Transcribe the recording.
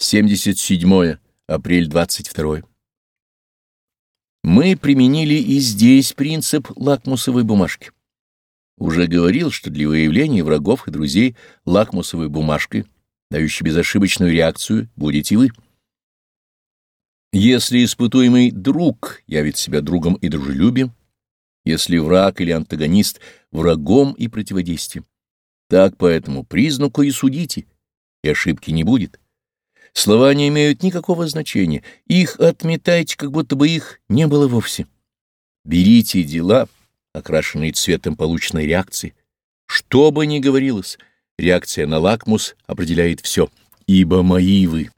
77 апрель 22 Мы применили и здесь принцип лакмусовой бумажки. Уже говорил, что для выявления врагов и друзей лакмусовой бумажкой, дающей безошибочную реакцию, будете вы. Если испытуемый друг явит себя другом и дружелюбием, если враг или антагонист — врагом и противодействием, так по этому признаку и судите, и ошибки не будет. Слова не имеют никакого значения, их отметайте, как будто бы их не было вовсе. Берите дела, окрашенные цветом полученной реакции. Что бы ни говорилось, реакция на лакмус определяет все, ибо мои вы.